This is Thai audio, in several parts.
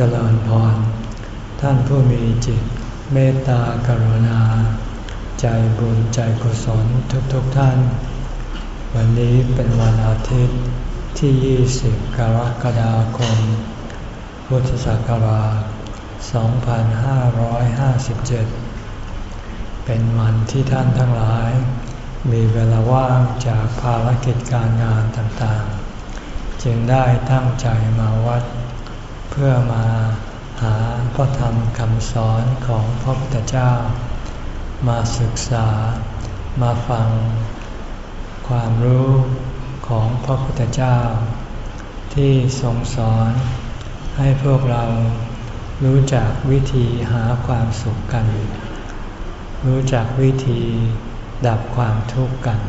เจริญพร ท่านผู้มีจิตเมตตากรุณา ใจบุญใจกุศลทุกๆทท่าน วันนี้เป็นวันอาทิตย์ที่ 20 กรกฎาคม พุทธศักราช 2557 เป็นวันที่ท่านทั้งหลาย มีเวลาว่างจากภารกิจการงานต่างๆ จึงได้ตั้งใจมาวัด เพื่อมาหาพระธรรมคำสอนของพระพุทธเจ้า มาศึกษามาฟัง ความรู้ของพระพุทธเจ้า ที่ทรงสอนให้พวกเรารู้จักวิธีหาความสุขกัน รู้จักวิธีดับความทุกข์กัน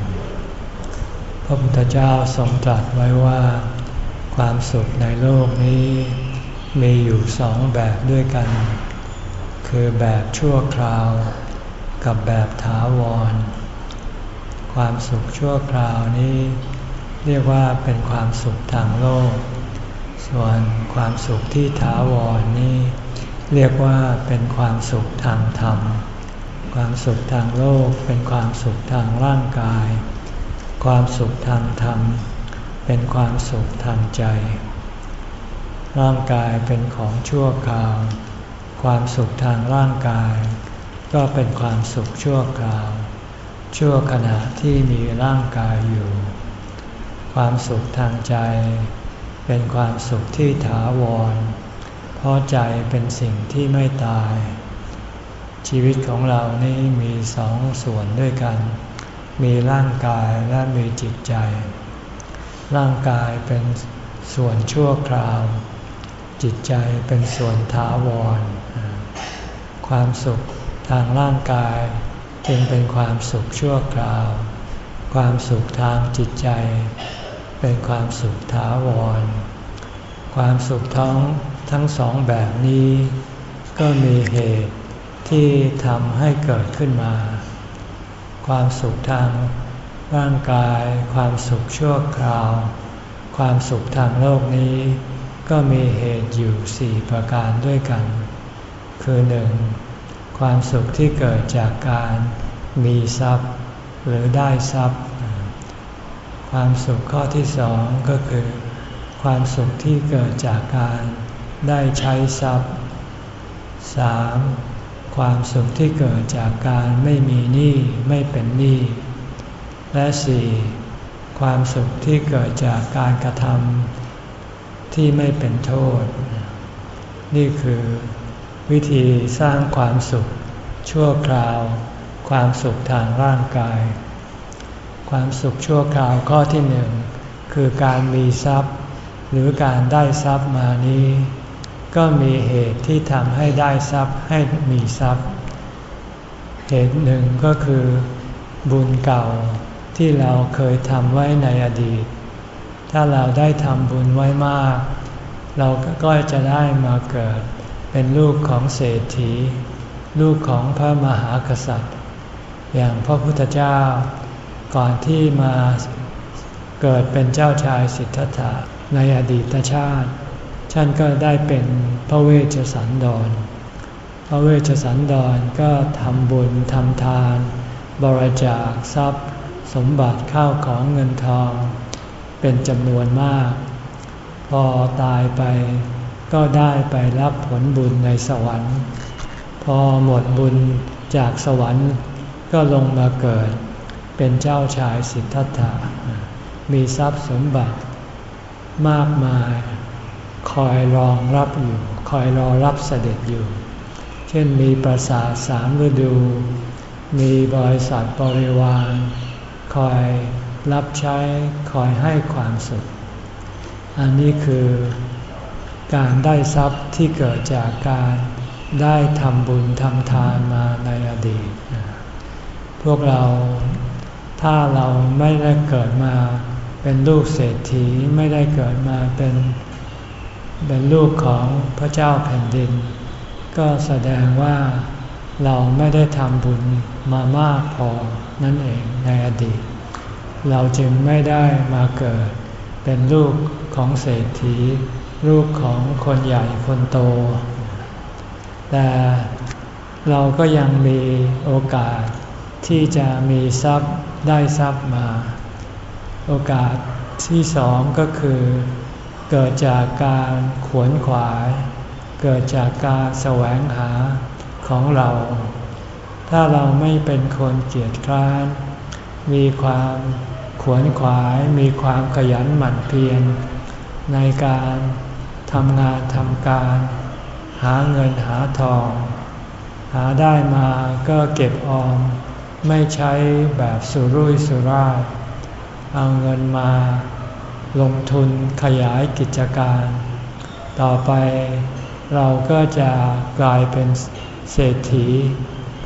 พระพุทธเจ้าทรงตรัสไว้ว่า ความสุขในโลกนี้ มีอยู่สองแบบด้วยกัน คือแบบชั่วคราว กับแบบถาวร ความสุขชั่วคราวนี้ เรียกว่าเป็นความสุขทางโลก ส่วนความสุขที่ถาวรนี้ เรียกว่าเป็นความสุขทางธรรม ความสุขทางโลกเป็นความสุขทางร่างกาย ความสุขทางธรรม เป็นความสุขทางใจ ร่างกายเป็นของชั่วคราว ความสุขทางร่างกาย ก็เป็นความสุขชั่วคราว ชั่วขณะที่มีร่างกายอยู่ ความสุขทางใจ เป็นความสุขที่ถาวร เพราะใจเป็นสิ่งที่ไม่ตาย ชีวิตของเรานี่มีสองส่วนด้วยกัน มีร่างกายและมีจิตใจ ร่างกายเป็นส่วนชั่วคราว จิตใจเป็นส่วนถาวร ความสุขทางร่างกายจึงเป็นความสุขชั่วคราว ความสุขทางจิตใจ เป็นความสุขถาวร ความสุขทั้งทั้งสองแบบนี้ ก็มีเหตุที่ทำให้เกิดขึ้นมา ความสุขทางร่างกาย ความสุขชั่วคราว ความสุขทางโลกนี้ ก็มีเหตุอยู่สี่ประการด้วยกัน คือหนึ่งความสุขที่เกิดจากการมีทรัพย์ หรือได้ทรัพย์ ความสุขข้อที่สองก็คือ ความสุขที่เกิดจากการได้ใช้ทรัพย์ 3. ความสุขที่เกิดจากการไม่มีหนี้ไม่เป็นหนี้ และ 4. ความสุขที่เกิดจากการกระทำ ที่ไม่เป็นโทษ นี่คือวิธีสร้างความสุข ชั่วคราว ความสุขทางร่างกาย ความสุขชั่วคราวข้อที่หนึ่งคือการมีทรัพย์ หรือการได้ทรัพย์มานี้ ก็มีเหตุที่ทำให้ได้ทรัพย์ให้มีทรัพย์ เหตุหนึ่งก็คือบุญเก่าที่เราเคยทำไว้ในอดีต ถ้าเราได้ทำบุญไว้มาก เราก็จะได้มาเกิดเป็นลูกของเศรษฐี ลูกของพระมหากษัตริย์ อย่างพระพุทธเจ้า ก่อนที่มาเกิดเป็นเจ้าชายสิทธัตถะในอดีตชาติท่านก็ได้เป็นพระเวชสันดร พระเวชสันดรก็ทำบุญทำทาน บริจาคทรัพย์ สมบัติข้าวของเงินทอง เป็นจำนวนมาก พอตายไปก็ได้ไปรับผลบุญในสวรรค์ พอหมดบุญจากสวรรค์ก็ลงมาเกิด เป็นเจ้าชายสิทธัตถะมีทรัพย์สมบัติ มากมาย คอยรองรับอยู่ คอยรอรับเสด็จอยู่ เช่นมีปราสาทสามฤดู มีบริษัทบริวาร คอย รับใช้คอยให้ความสุข อันนี้คือการได้ทรัพย์ที่เกิดจากการได้ทำบุญทำทานมาในอดีต พวกเราถ้าเราไม่ได้เกิดมาเป็นลูกเศรษฐีไม่ได้เกิดมาเป็นเป็นลูกของพระเจ้าแผ่นดิน ก็แสดงว่าเราไม่ได้ทำบุญมามากพอนั่นเองในอดีต เราจึงไม่ได้มาเกิด เป็นลูกของเศรษฐี ลูกของคนใหญ่คนโต แต่เราก็ยังมีโอกาสที่จะมีทรัพย์ได้ทรัพย์มา โอกาสที่สองก็คือ เกิดจากการขวนขวาย เกิดจากการแสวงหาของเรา ถ้าเราไม่เป็นคนเกียจคร้าน มีความ วนขวายมีความขยันหมั่นเพียรในการทำงานทำการ หาเงินหาทอง หาได้มาก็เก็บออม ไม่ใช้แบบสุรุ่ยสุร่ายเอาเงินมาลงทุนขยายกิจการ ต่อไปเราก็จะกลายเป็นเศรษฐี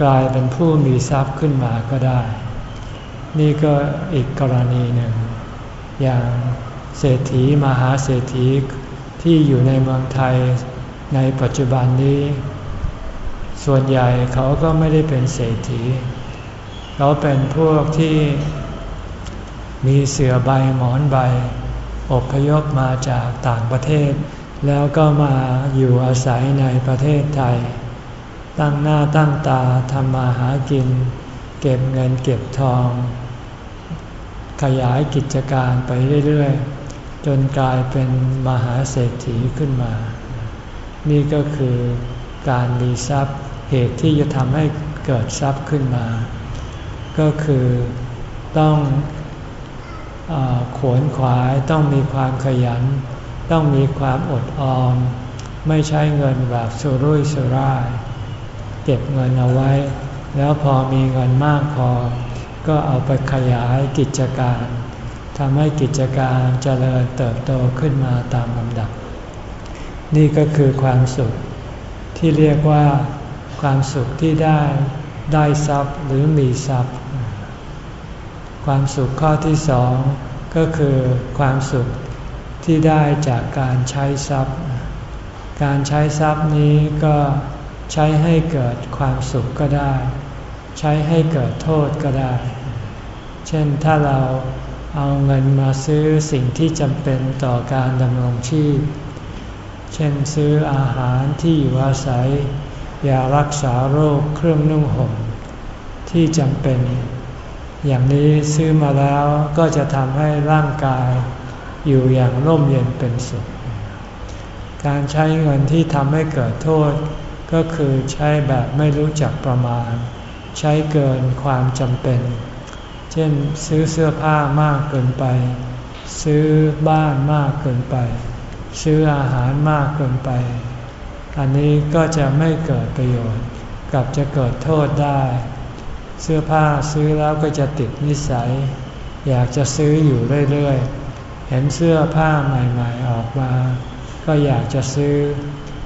กลายเป็นผู้มีทรัพย์ขึ้นมาก็ได้ นี่ก็อีกกรณีหนึ่ง อย่างเศรษฐีมหาเศรษฐีที่อยู่ในเมืองไทยในปัจจุบันนี้ ส่วนใหญ่เขาก็ไม่ได้เป็นเศรษฐี เขาเป็นพวกที่มีเสือใบหมอนใบอพยพมาจากต่างประเทศ แล้วก็มาอยู่อาศัยในประเทศไทย ตั้งหน้าตั้งตาทำมาหากิน เก็บเงินเก็บทอง ขยายกิจการไปเรื่อยๆ จนกลายเป็นมหาเศรษฐีขึ้นมา นี่ก็คือการมีทรัพย์เหตุที่จะทำให้เกิดทรัพย์ขึ้นมา ก็คือต้องขวนขวายต้องมีความขยัน ต้องมีความอดออม ไม่ใช้เงินแบบสุรุ่ยสุร่าย เก็บเงินเอาไว้ แล้วพอมีเงินมากพอ ก็เอาไปขยายกิจการทำให้กิจการเจริญเติบโตขึ้นมาตามลำดับ นี่ก็คือความสุขที่เรียกว่าความสุขที่ได้ได้ทรัพย์หรือมีทรัพย์ ความสุขข้อที่สองก็คือความสุขที่ได้จากการใช้ทรัพย์ การใช้ทรัพย์นี้ก็ใช้ให้เกิดความสุขก็ได้ ใช้ให้เกิดโทษก็ได้ เช่นถ้าเราเอาเงินมาซื้อสิ่งที่จำเป็นต่อการดำรงชีพ เช่นซื้ออาหารที่อยู่อาศัยยารักษาโรคเครื่องนุ่งห่มที่จำเป็น อย่างนี้ซื้อมาแล้วก็จะทำให้ร่างกายอยู่อย่างร่มเย็นเป็นสุข การใช้เงินที่ทำให้เกิดโทษ ก็คือใช้แบบไม่รู้จักประมาณ ใช้เกินความจำเป็น เช่นซื้อเสื้อผ้ามากเกินไป ซื้อบ้านมากเกินไป ซื้ออาหารมากเกินไป อันนี้ก็จะไม่เกิดประโยชน์กับจะเกิดโทษได้ เสื้อผ้าซื้อแล้วก็จะติดนิสัย อยากจะซื้ออยู่เรื่อยๆ เห็นเสื้อผ้าใหม่ๆออกมา ก็อยากจะซื้อ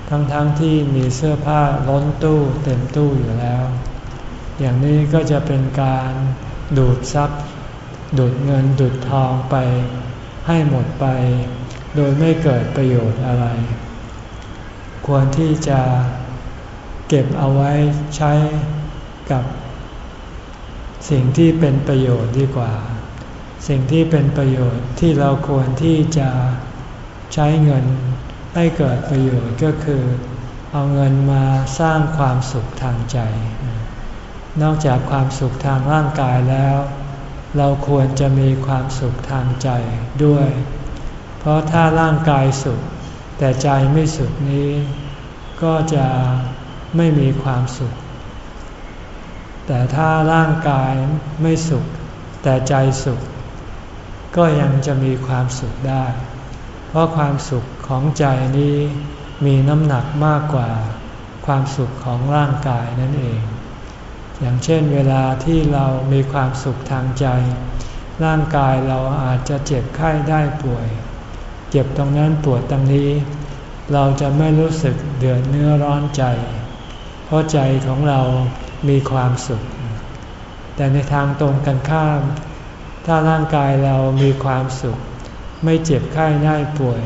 ทั้งๆทที่มีเสื้อผ้าล้นตู้เต็มตู้อยู่แล้ว อย่างนี้ก็จะเป็นการดูดซับดูดเงินดูดทองไป ให้หมดไป โดยไม่เกิดประโยชน์อะไร ควรที่จะเก็บเอาไว้ใช้กับ สิ่งที่เป็นประโยชน์ดีกว่า สิ่งที่เป็นประโยชน์ที่เราควรที่จะใช้เงินให้เกิดประโยชน์ก็คือ เอาเงินมาสร้างความสุขทางใจ นอกจากความสุขทางร่างกายแล้ว เราควรจะมีความสุขทางใจด้วย เพราะถ้าร่างกายสุข แต่ใจไม่สุขนี้ ก็จะไม่มีความสุข แต่ถ้าร่างกายไม่สุข แต่ใจสุข ก็ยังจะมีความสุขได้ เพราะความสุขของใจนี้มีน้ำหนักมากกว่า ความสุขของร่างกายนั่นเอง อย่างเช่นเวลาที่เรามีความสุขทางใจ ร่างกายเราอาจจะเจ็บไข้ได้ป่วย เจ็บตรงนั้นปวดตรงนี้ เราจะไม่รู้สึกเดือดเนื้อร้อนใจ เพราะใจของเรามีความสุข แต่ในทางตรงกันข้าม ถ้าร่างกายเรามีความสุข ไม่เจ็บไข้ได้ป่วย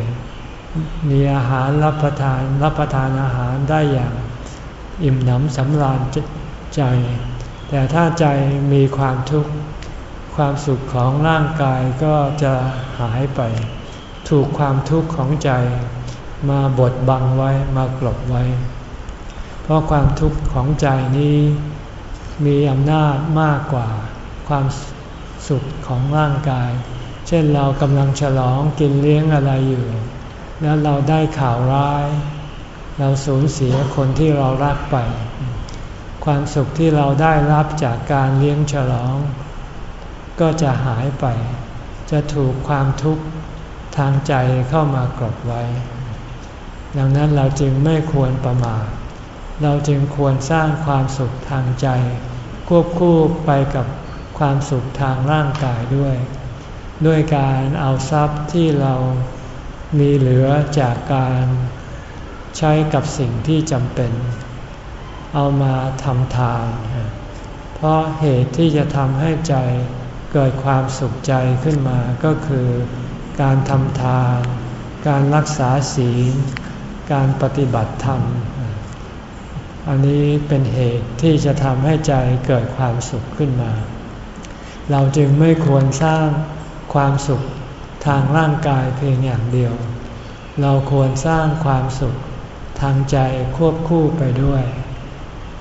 มีอาหารรับประทานรับประทานอาหารได้อย่าง อิ่มหนำสำราญ ใจ แต่ถ้าใจมีความทุกข์ความสุขของร่างกายก็จะหายไป ถูกความทุกข์ของใจ มาบดบังไว้มากลบไว้ เพราะความทุกข์ของใจนี้มีอำนาจมากกว่าความสุขของร่างกาย เช่นเรากำลังฉลองกินเลี้ยงอะไรอยู่ แล้วเราได้ข่าวร้าย เราสูญเสียคนที่เรารักไป ความสุขที่เราได้รับจากการเลี้ยงฉลอง ก็จะหายไป จะถูกความทุกข์ทางใจเข้ามากรบไว้ ดังนั้นเราจึงไม่ควรประมาทเราจึงควรสร้างความสุขทางใจ ควบคู่ไปกับความสุขทางร่างกายด้วย ด้วยการเอาทรัพย์ที่เรามีเหลือจากการใช้กับสิ่งที่จำเป็น เอามาทำทาน เพราะเหตุที่จะทำให้ใจเกิดความสุขใจขึ้นมาก็คือ การทำทาน การรักษาศีล การปฏิบัติธรรม อันนี้เป็นเหตุที่จะทำให้ใจเกิดความสุขขึ้นมา เราจึงไม่ควรสร้างความสุขทางร่างกายเพียงอย่างเดียว เราควรสร้างความสุขทางใจควบคู่ไปด้วย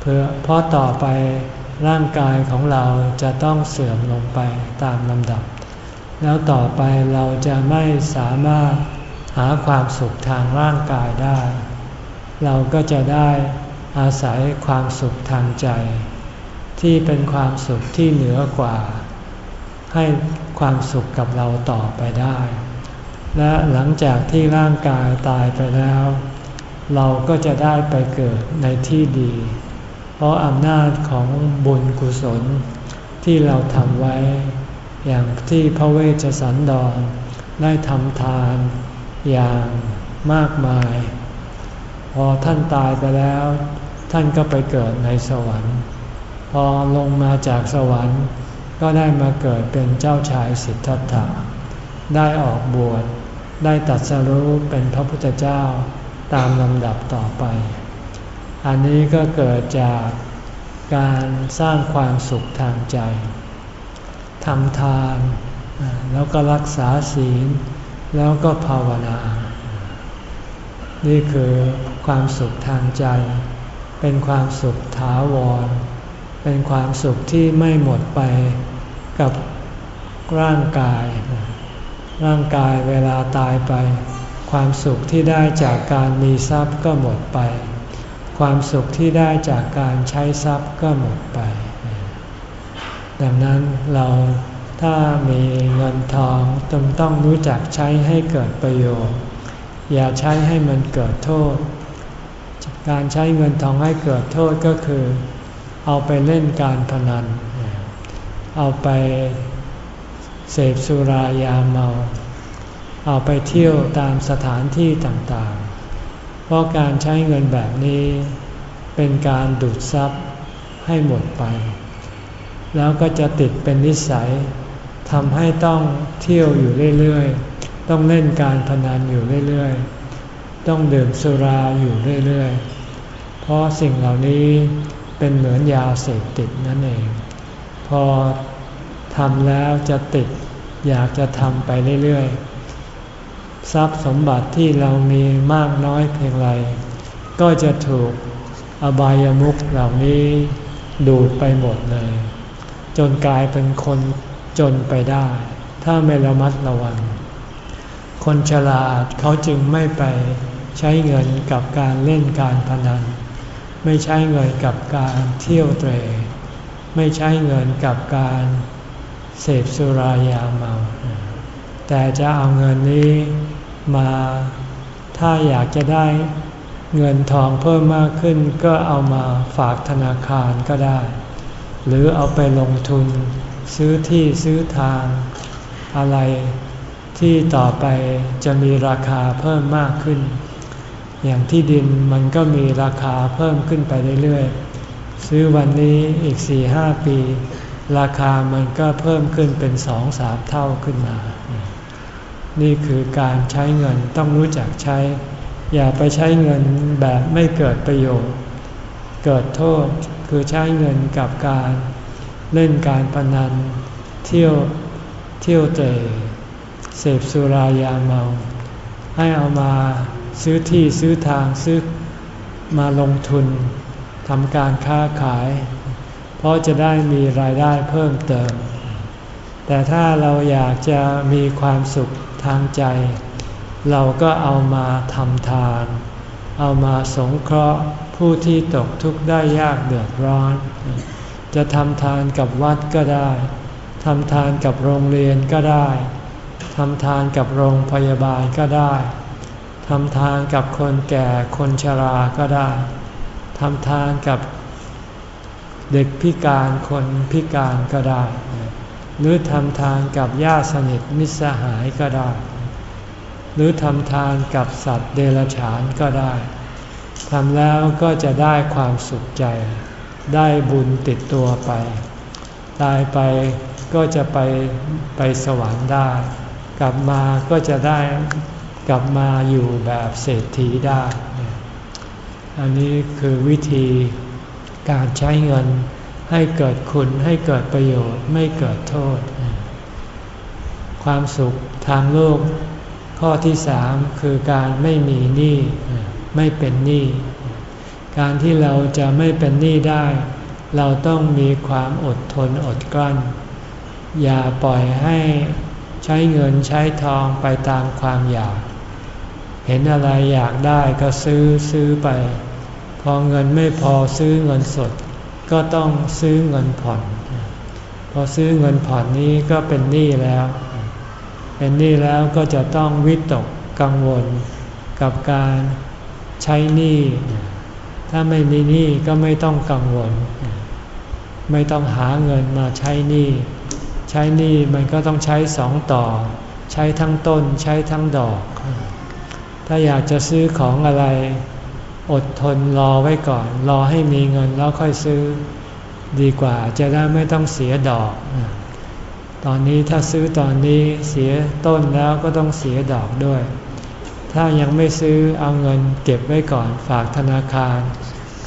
เพื่อเพราะต่อไปร่างกายของเราจะต้องเสื่อมลงไปตามลำดับ แล้วต่อไปเราจะไม่สามารถหาความสุขทางร่างกายได้ เราก็จะได้อาศัยความสุขทางใจ ที่เป็นความสุขที่เหนือกว่า ให้ความสุขกับเราต่อไปได้ และหลังจากที่ร่างกายตายไปแล้ว เราก็จะได้ไปเกิดในที่ดี เพราะอำนาจของบุญกุศลที่เราทำไว้ อย่างที่พระเวชสันดรได้ทำทานอย่างมากมาย พอท่านตายไปแล้ว ท่านก็ไปเกิดในสวรรค์ พอลงมาจากสวรรค์ก็ได้มาเกิดเป็นเจ้าชายสิทธัตถะ ได้ออกบวช ได้ตัดสรู้เป็นพระพุทธเจ้าตามลำดับต่อไป อันนี้ก็เกิดจากการสร้างความสุขทางใจทำทาน แล้วก็รักษาศีล แล้วก็ภาวนา นี่คือความสุขทางใจ เป็นความสุขถาวร เป็นความสุขที่ไม่หมดไปกับร่างกาย ร่างกายเวลาตายไป ความสุขที่ได้จากการมีทรัพย์ก็หมดไป ความสุขที่ได้จากการใช้ทรัพย์ก็หมดไป ดังนั้นเราถ้ามีเงินทองจงต้องรู้จักใช้ให้เกิดประโยชน์ อย่าใช้ให้มันเกิดโทษ การใช้เงินทองให้เกิดโทษก็คือ เอาไปเล่นการพนัน เอาไปเสพสุรายาเมา เอาไปเที่ยวตามสถานที่ต่างๆ เพราะการใช้เงินแบบนี้ เป็นการดูดซับให้หมดไป แล้วก็จะติดเป็นนิสัยทำให้ต้องเที่ยวอยู่เรื่อยๆ ต้องเล่นการพนันอยู่เรื่อยๆ ต้องดื่มสุราอยู่เรื่อยๆ เพราะสิ่งเหล่านี้เป็นเหมือนยาเสพติดนั่นเอง พอทำแล้วจะติดอยากจะทำไปเรื่อยๆ ทรัพย์สมบัติที่เรามีมากน้อยเพียงไร ก็จะถูกอบายามุขเหล่านี้ดูดไปหมดเลย จนกลายเป็นคนจนไปได้ ถ้าไม่ระมัดระวัง คนฉลาดเขาจึงไม่ไปใช้เงินกับการเล่นการพนัน ไม่ใช้เงินกับการเที่ยวเตร ไม่ใช้เงินกับการเสพสุรายาเมา แต่จะเอาเงินนี้ มาถ้าอยากจะได้เงินทองเพิ่มมากขึ้นก็เอามาฝากธนาคารก็ได้ หรือเอาไปลงทุน ซื้อที่ซื้อทาง อะไรที่ต่อไปจะมีราคาเพิ่มมากขึ้น อย่างที่ดินมันก็มีราคาเพิ่มขึ้นไปเรื่อยๆ ซื้อวันนี้อีกสี่ห้าปี ราคามันก็เพิ่มขึ้นเป็นสองสามเท่าขึ้นมา นี่คือการใช้เงินต้องรู้จักใช้ อย่าไปใช้เงินแบบไม่เกิดประโยชน์ เกิดโทษคือใช้เงินกับการเล่นการพนัน เที่ยวเที่ยวเตะเสพสุรายาเมา ให้เอามาซื้อที่ซื้อทางซื้อมาลงทุนทำการค้าขาย เพราะจะได้มีรายได้เพิ่มเติม แต่ถ้าเราอยากจะมีความสุข ทางใจ เราก็เอามาทำทาน เอามาสงเคราะห์ผู้ที่ตกทุกข์ได้ยากเดือดร้อน จะทำทานกับวัดก็ได้ทำทานกับโรงเรียนก็ได้ทำทานกับโรงพยาบาลก็ได้ทำทานกับคนแก่คนชราก็ได้ทำทานกับเด็กพิการคนพิการก็ได้ หรือทำทานกับญาติสนิทมิตรสหายก็ได้ หรือทำทานกับสัตว์เดรัจฉานก็ได้ทำแล้วก็จะได้ความสุขใจ ได้บุญติดตัวไป ตายไปก็จะไปไปสวรรค์ได้ กลับมาก็จะได้กลับมาอยู่แบบเศรษฐีได้ อันนี้คือวิธีการใช้เงิน ให้เกิดคุณให้เกิดประโยชน์ไม่เกิดโทษ ความสุขทางโลก ข้อที่สามคือการไม่มีหนี้ไม่เป็นหนี้การที่เราจะไม่เป็นหนี้ได้ เราต้องมีความอดทนอดกลั้น อย่าปล่อยให้ใช้เงินใช้ทองไปตามความอยาก เห็นอะไรอยากได้ก็ซื้อซื้อไป พอเงินไม่พอซื้อเงินสด ก็ต้องซื้อเงินผ่อน พอซื้อเงินผ่อนนี้ก็เป็นหนี้แล้ว เป็นหนี้แล้วก็จะต้องวิตกกังวลกับการใช้หนี้ ถ้าไม่มีหนี้ก็ไม่ต้องกังวล ไม่ต้องหาเงินมาใช้หนี้ ใช้หนี้มันก็ต้องใช้สองต่อ ใช้ทั้งต้นใช้ทั้งดอก ถ้าอยากจะซื้อของอะไร อดทนรอไว้ก่อน รอให้มีเงินแล้วค่อยซื้อดีกว่าจะได้ไม่ต้องเสียดอก ตอนนี้ถ้าซื้อตอนนี้เสียต้นแล้วก็ต้องเสียดอกด้วย ถ้ายังไม่ซื้อเอาเงินเก็บไว้ก่อนฝากธนาคาร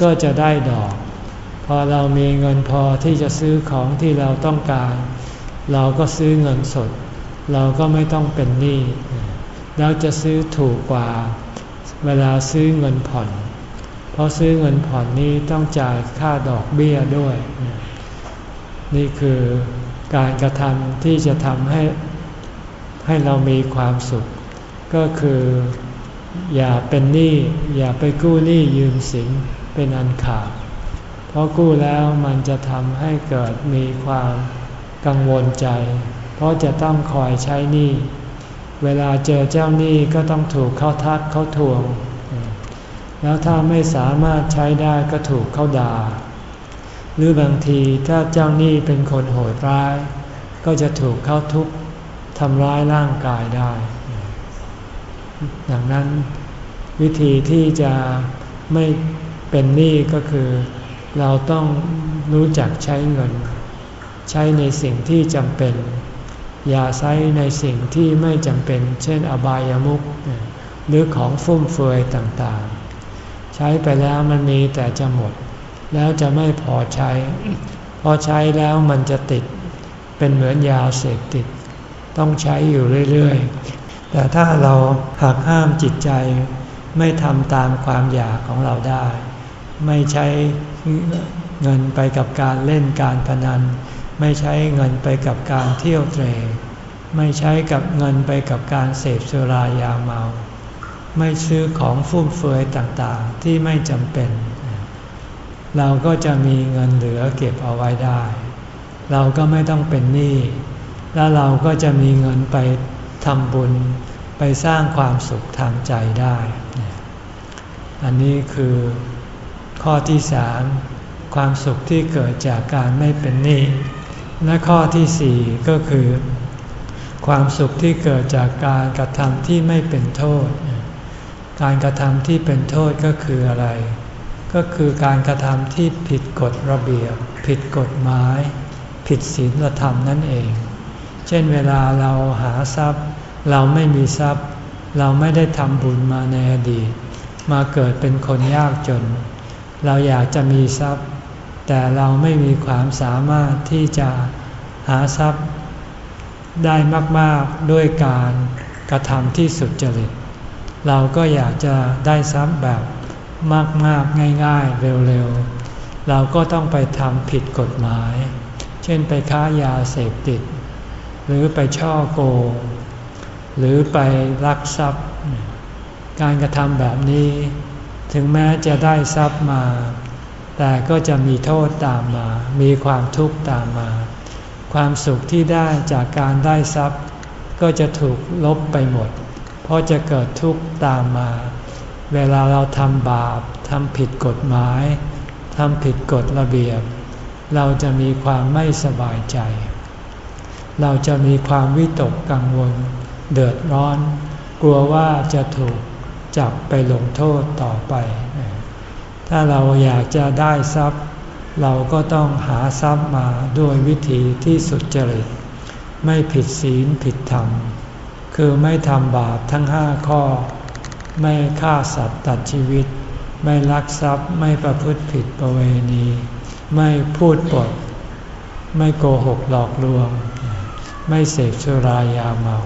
ก็จะได้ดอก พอเรามีเงินพอที่จะซื้อของที่เราต้องการ เราก็ซื้อเงินสด เราก็ไม่ต้องเป็นหนี้แล้วจะซื้อถูกกว่า เวลาซื้อเงินผ่อน เพราะซื้อเงินผ่อนนี้ต้องจ่ายค่าดอกเบี้ยด้วย นี่คือการกระทำที่จะทำให้ให้เรามีความสุข ก็คืออย่าเป็นหนี้อย่าไปกู้หนี้ยืมสินเป็นอันขาดเพราะกู้แล้วมันจะทำให้เกิดมีความกังวลใจ เพราะจะต้องคอยใช้หนี้ เวลาเจอเจ้าหนี้ก็ต้องถูกเขาทักเขาทวง แล้วถ้าไม่สามารถใช้ได้ก็ถูกเขาด่า หรือบางทีถ้าเจ้าหนี้เป็นคนโหดร้าย ก็จะถูกเขาทุบทำร้ายร่างกายได้ ดังนั้นวิธีที่จะไม่เป็นหนี้ก็คือ เราต้องรู้จักใช้เงิน ใช้ในสิ่งที่จำเป็น อย่าใช้ในสิ่งที่ไม่จำเป็น เช่น อบายามุขหรือของฟุ่มเฟือยต่างๆ ใช้ไปแล้วมันมีแต่จะหมด แล้วจะไม่พอใช้ พอใช้แล้วมันจะติด เป็นเหมือนยาเสพติด ต้องใช้อยู่เรื่อยๆ แต่ถ้าเราหักห้ามจิตใจ ไม่ทำตามความอยากของเราได้ ไม่ใช้เงินไปกับการเล่นการพนัน ไม่ใช้เงินไปกับการเที่ยวเตร ไม่ใช้กับเงินไปกับการเสพสุรายาเมา ไม่ซื้อของฟุ่มเฟือยต่างๆ ที่ไม่จำเป็น เราก็จะมีเงินเหลือเก็บเอาไว้ได้ เราก็ไม่ต้องเป็นหนี้ แล้วเราก็จะมีเงินไปทำบุญไปสร้างความสุขทางใจได้ อันนี้คือข้อที่สามความสุขที่เกิดจากการไม่เป็นหนี้ และข้อที่สี่ก็คือ ความสุขที่เกิดจากการกระทำที่ไม่เป็นโทษ การกระทำที่เป็นโทษก็คืออะไร ก็คือการกระทำที่ผิดกฎระเบียบ ผิดกฎหมาย ผิดศีลธรรมนั่นเอง เช่นเวลาเราหาทรัพย์ เราไม่มีทรัพย์ เราไม่ได้ทำบุญมาในอดีต มาเกิดเป็นคนยากจน เราอยากจะมีทรัพย์ แต่เราไม่มีความสามารถที่จะหาทรัพย์ได้มากๆด้วยการกระทำที่สุดจริต เราก็อยากจะได้ทรัพย์แบบมากๆง่ายๆเร็วๆ เราก็ต้องไปทำผิดกฎหมาย เช่นไปค้ายาเสพติด หรือไปช่อโกงหรือไปลักทรัพย์ การกระทำแบบนี้ ถึงแม้จะได้ทรัพย์มา แต่ก็จะมีโทษตามมา มีความทุกข์ตามมา ความสุขที่ได้จากการได้ทรัพย์ ก็จะถูกลบไปหมด เพราะจะเกิดทุกข์ตามมา เวลาเราทำบาปทำผิดกฎหมายทำผิดกฎระเบียบ เราจะมีความไม่สบายใจ เราจะมีความวิตกกังวล เดือดร้อน กลัวว่าจะถูกจับไปลงโทษต่อไป ถ้าเราอยากจะได้ทรัพย์ เราก็ต้องหาทรัพย์มาด้วยวิธีที่สุจริต ไม่ผิดศีลผิดธรรม คือไม่ทำบาปทั้งห้าข้อ ไม่ฆ่าสัตว์ตัดชีวิต ไม่ลักทรัพย์ไม่ประพฤติผิดประเวณี ไม่พูดปด ไม่โกหกหลอกลวง ไม่เสพสุรายาเมา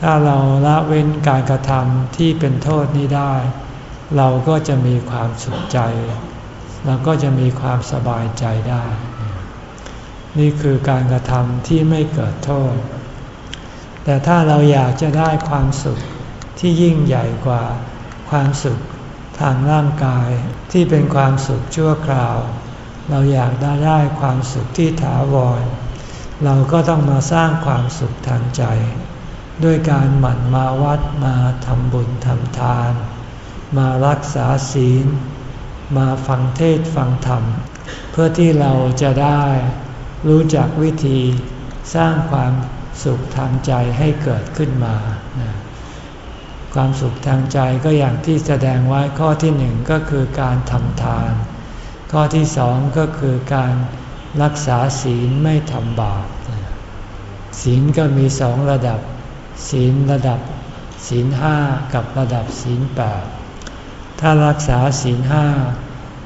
ถ้าเราละเว้นการกระทำที่เป็นโทษนี้ได้ เราก็จะมีความสุขใจ เราก็จะมีความสบายใจได้ นี่คือการกระทำที่ไม่เกิดโทษ แต่ถ้าเราอยากจะได้ความสุขที่ยิ่งใหญ่กว่าความสุขทางร่างกายที่เป็นความสุขชั่วคราว เราอยากได้ได้ความสุขที่ถาวร เราก็ต้องมาสร้างความสุขทางใจ ด้วยการหมั่นมาวัดมาทำบุญทำทาน มารักษาศีล มาฟังเทศฟังธรรม เพื่อที่เราจะได้รู้จักวิธีสร้างความสุขทางใจให้เกิดขึ้นมา ความสุขทางใจก็อย่างที่แสดงไว้ข้อที่หนึ่งก็คือการทำทาน ข้อที่สองก็คือการรักษาศีลไม่ทำบาปศีลก็มีสองระดับ ศีลระดับศีลห้ากับระดับศีลแปด ถ้ารักษาศีลห้า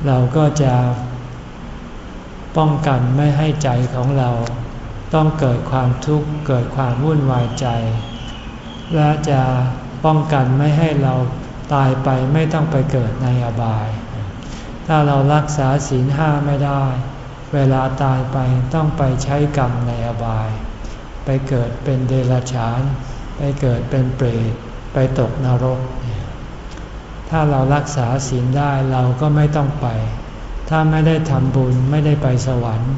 เราก็จะป้องกันไม่ให้ใจของเรา ต้องเกิดความทุกข์เกิดความวุ่นวายใจ และจะป้องกันไม่ให้เราตายไปไม่ต้องไปเกิดในอบาย ถ้าเรารักษาศีลห้าไม่ได้ เวลาตายไปต้องไปใช้กรรมในอบาย ไปเกิดเป็นเดรัจฉาน ไปเกิดเป็นเปรตไปตกนรก ถ้าเรารักษาศีลได้เราก็ไม่ต้องไป ถ้าไม่ได้ทำบุญไม่ได้ไปสวรรค์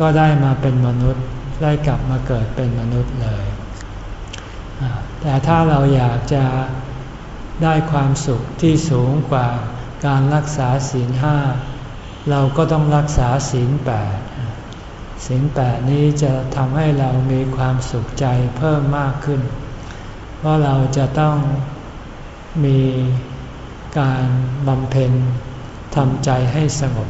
ก็ได้มาเป็นมนุษย์ได้กลับมาเกิดเป็นมนุษย์เลย แต่ถ้าเราอยากจะได้ความสุขที่สูงกว่าการรักษาศีลห้าเราก็ต้องรักษาศีลแปดศีลแปดนี้จะทำให้เรามีความสุขใจเพิ่มมากขึ้น เพราะเราจะต้องมี การบำเพ็ญทำใจให้สงบ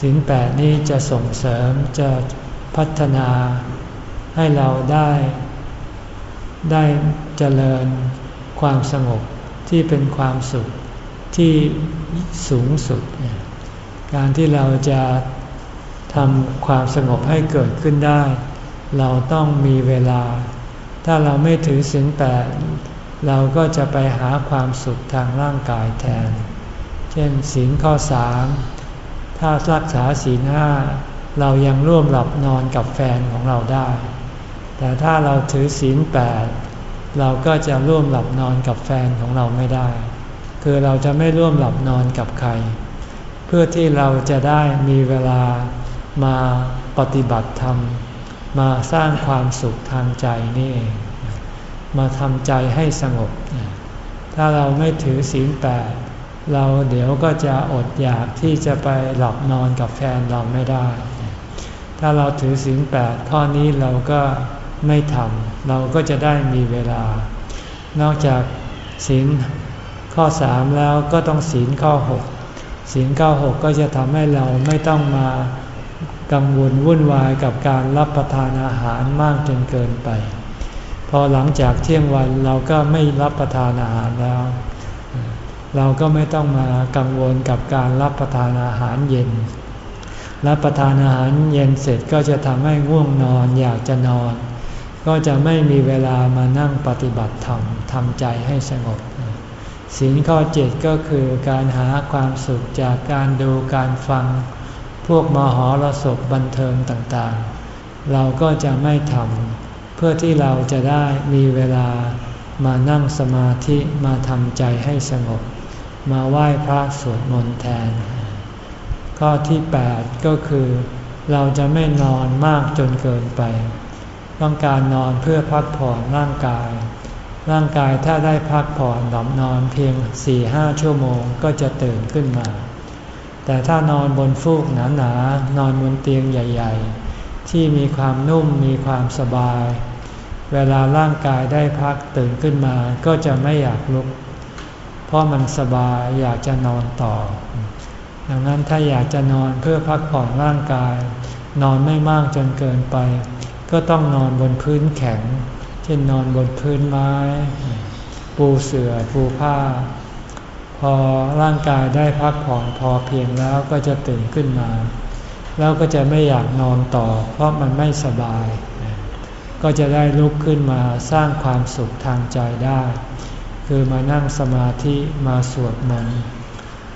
ศีลแปดนี้จะส่งเสริมจะพัฒนาให้เราได้ ได้เจริญความสงบที่เป็นความสุขที่สูงสุด การที่เราจะทำความสงบให้เกิดขึ้นได้ เราต้องมีเวลา ถ้าเราไม่ถือศีลแปด เราก็จะไปหาความสุขทางร่างกายแทน เช่นศีลข้อสามถ้ารักษาศีลห้าเรายังร่วมหลับนอนกับแฟนของเราได้ แต่ถ้าเราถือศีลแปดเราก็จะร่วมหลับนอนกับแฟนของเราไม่ได้ คือเราจะไม่ร่วมหลับนอนกับใคร เพื่อที่เราจะได้มีเวลามาปฏิบัติธรรม มาสร้างความสุขทางใจนี่เอง มาทำใจให้สงบ ถ้าเราไม่ถือศีลแปดเราเดี๋ยวก็จะอดอยากที่จะไปหลับนอนกับแฟนเราไม่ได้ ถ้าเราถือศีลแปดข้อนี้เราก็ไม่ทำเราก็จะได้มีเวลา นอกจากศีลข้อสามแล้วก็ต้องศีลข้อหกศีลข้อหกก็จะทำให้เราไม่ต้องมากังวลวุ่นวายกับการรับประทานอาหารมากจนเกินไป อหลังจากเที่ยงวันเราก็ไม่รับประทานอาหารแล้ว เราก็ไม่ต้องมากังวลกับการรับประทานอาหารเย็น รับประทานอาหารเย็นเสร็จก็จะทำให้ง่วงนอนอยากจะนอน ก็จะไม่มีเวลามานั่งปฏิบัติธรรมทำใจให้สงบศีลข้อเจ็ดก็คือการหาความสุขจากการดูการฟัง พวกมหรสพบันเทิงต่างๆ เราก็จะไม่ทำ เพื่อที่เราจะได้มีเวลามานั่งสมาธิมาทำใจให้สงบ มาไหว้พระสวดมนต์แทน ข้อที่ 8 ก็คือ เราจะไม่นอนมากจนเกินไป ต้องการนอนเพื่อพักผ่อนร่างกาย ร่างกายถ้าได้พักผ่อนหลับนอนเพียงสี่ห้าชั่วโมงก็จะตื่นขึ้นมา แต่ถ้านอนบนฟูกหนาๆนอนบนเตียงใหญ่ ๆ ที่มีความนุ่มมีความสบาย เวลาร่างกายได้พักตื่นขึ้นมาก็จะไม่อยากลุก เพราะมันสบายอยากจะนอนต่อ ดังนั้นถ้าอยากจะนอนเพื่อพักผ่อนร่างกาย นอนไม่มากจนเกินไป ก็ต้องนอนบนพื้นแข็ง เช่นนอนบนพื้นไม้ ปูเสือ่อปูผ้า พอร่างกายได้พักผ่อนพอเพียงแล้วก็จะตื่นขึ้นมา แล้วก็จะไม่อยากนอนต่อ เพราะมันไม่สบาย ก็จะได้ลุกขึ้นมาสร้างความสุขทางใจได้ คือมานั่งสมาธิมาสวดมนต์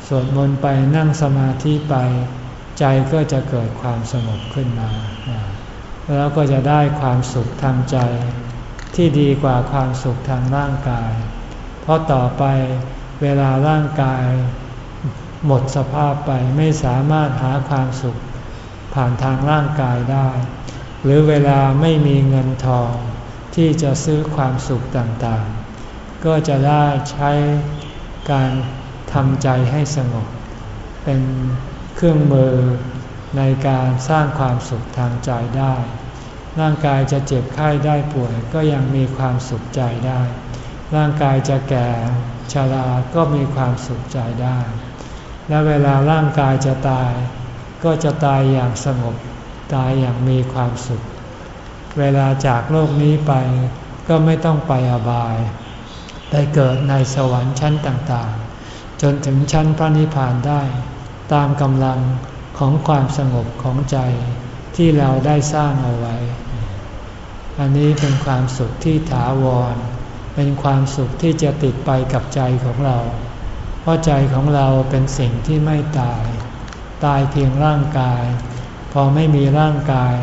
สวดมนต์ไปนั่งสมาธิไป ใจก็จะเกิดความสงบขึ้นมา แล้วก็จะได้ความสุขทางใจ ที่ดีกว่าความสุขทางร่างกาย เพราะต่อไปเวลาร่างกาย หมดสภาพไปไม่สามารถหาความสุข ผ่านทางร่างกายได้ หรือเวลาไม่มีเงินทองที่จะซื้อความสุขต่างๆ ก็จะได้ใช้การทำใจให้สงบ เป็นเครื่องมือในการสร้างความสุขทางใจได้ ร่างกายจะเจ็บไข้ได้ป่วยก็ยังมีความสุขใจได้ ร่างกายจะแก่ชราก็มีความสุขใจได้ และเวลาร่างกายจะตาย ก็จะตายอย่างสงบ ตายอย่างมีความสุข เวลาจากโลกนี้ไป ก็ไม่ต้องไปอบาย ไปเกิดในสวรรค์ชั้นต่างๆ จนถึงชั้นพระนิพพานได้ ตามกำลังของความสงบของใจที่เราได้สร้างเอาไว้ อันนี้เป็นความสุขที่ถาวร เป็นความสุขที่จะติดไปกับใจของเรา เพราะใจของเราเป็นสิ่งที่ไม่ตาย ตายเพียงร่างกาย พอไม่มีร่างกาย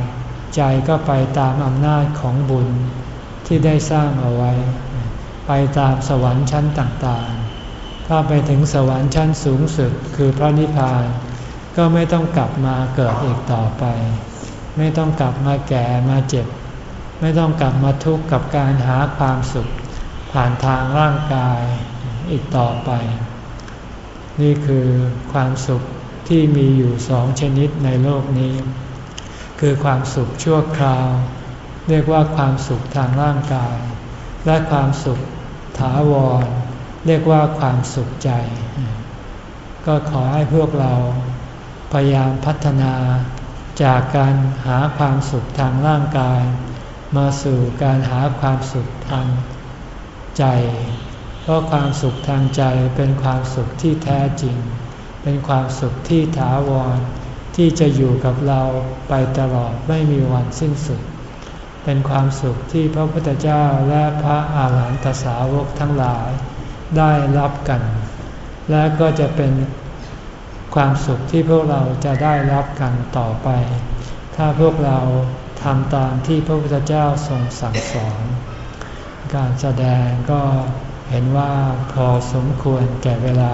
ใจก็ไปตามอำนาจของบุญที่ได้สร้างเอาไว้ ไปตามสวรรค์ชั้นต่างๆ ถ้าไปถึงสวรรค์ชั้นสูงสุดคือพระนิพพาน ก็ไม่ต้องกลับมาเกิดอีกต่อไป ไม่ต้องกลับมาแก่มาเจ็บ ไม่ต้องกลับมาทุกข์กับการหาความสุข ผ่านทางร่างกายอีกต่อไป นี่คือความสุข ที่มีอยู่สองชนิดในโลกนี้ คือความสุขชั่วคราว เรียกว่าความสุขทางร่างกาย และความสุขถาวร เรียกว่าความสุขใจ ก็ขอให้พวกเรา พยายามพัฒนาจากการหาความสุขทางร่างกาย มาสู่การหาความสุขทางใจ เพราะความสุขทางใจเป็นความสุขที่แท้จริง เป็นความสุขที่ถาวร ที่จะอยู่กับเราไปตลอดไม่มีวันสิ้นสุด เป็นความสุขที่พระพุทธเจ้าและพระอาหารหันตสาวกทั้งหลายได้รับกัน และก็จะเป็นความสุขที่พวกเราจะได้รับกันต่อไป ถ้าพวกเราทำตามที่พระพุทธเจ้าทรงสั่งสอน การแสดงก็เห็นว่าพอสมควรแก่เวลา